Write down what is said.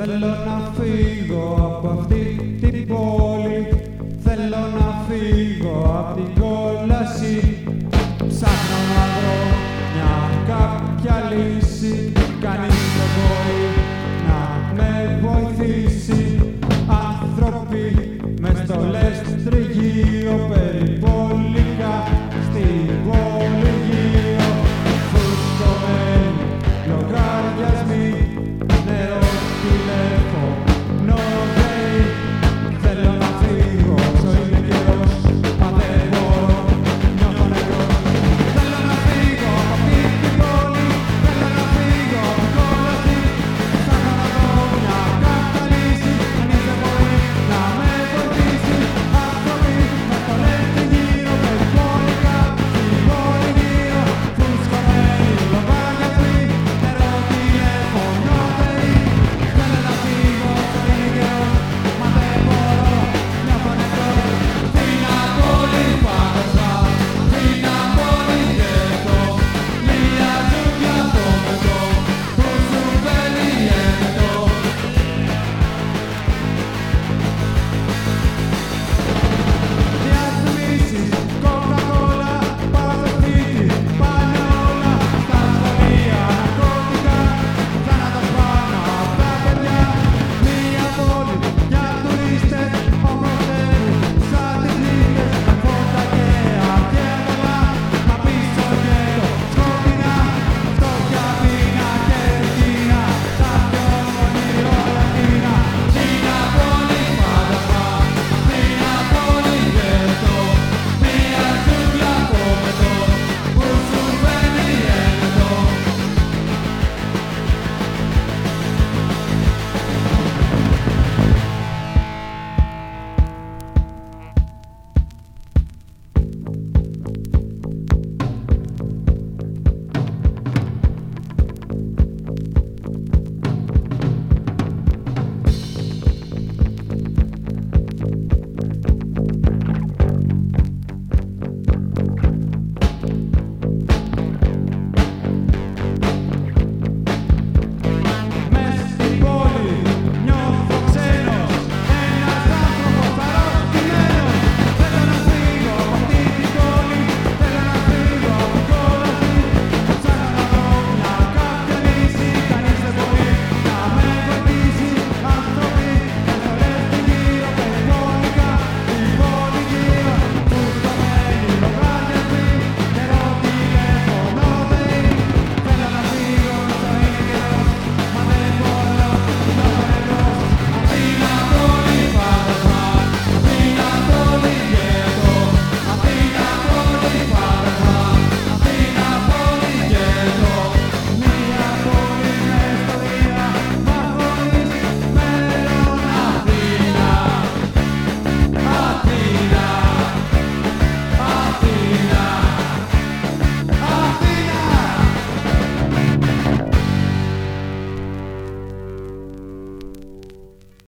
Θέλω να φύγω από αυτή την πόλη. Θέλω να φύγω από την κόλαση. Ψάχνω να βρω μια κάποια λύση. Κανείς δεν μπορεί να με βοηθήσει.